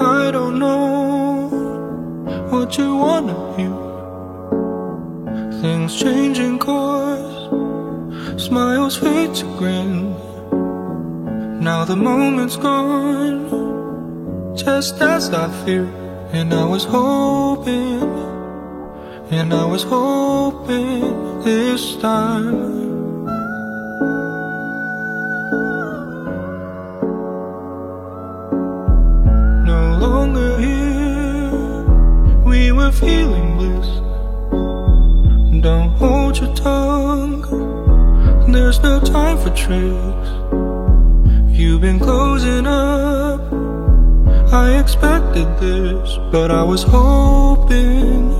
I don't know what you want of hear. Things changing course, smiles fade to grin. Now the moment's gone, just as I feared. And I was hoping, and I was hoping this time. We were feeling bliss. Don't hold your tongue, there's no time for tricks. You've been closing up. I expected this, but I was hoping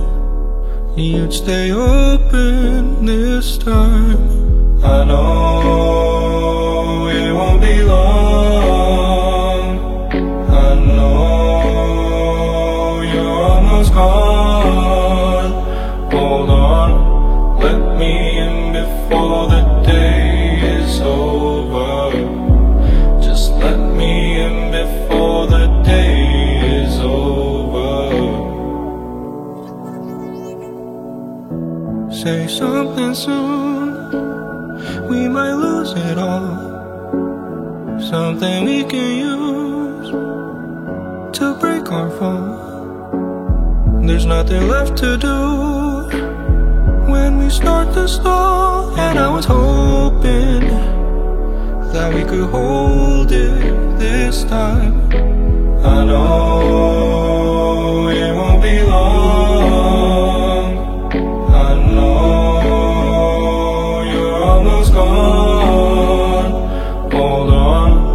you'd stay open this time. I know it won't be long. I know gone. Hold on, let me in before the day is over. Just let me in before the day is over. Say something soon, we might lose it all. Something we can use to break our fall. There's nothing left to do when we start to stall. And I was hoping that we could hold it this time. I know it won't be long. I know you're almost gone. Hold on.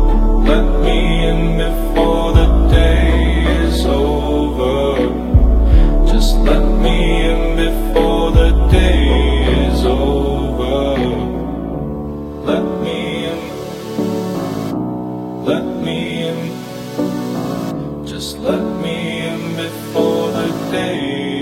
let me in. Just let me in before the day.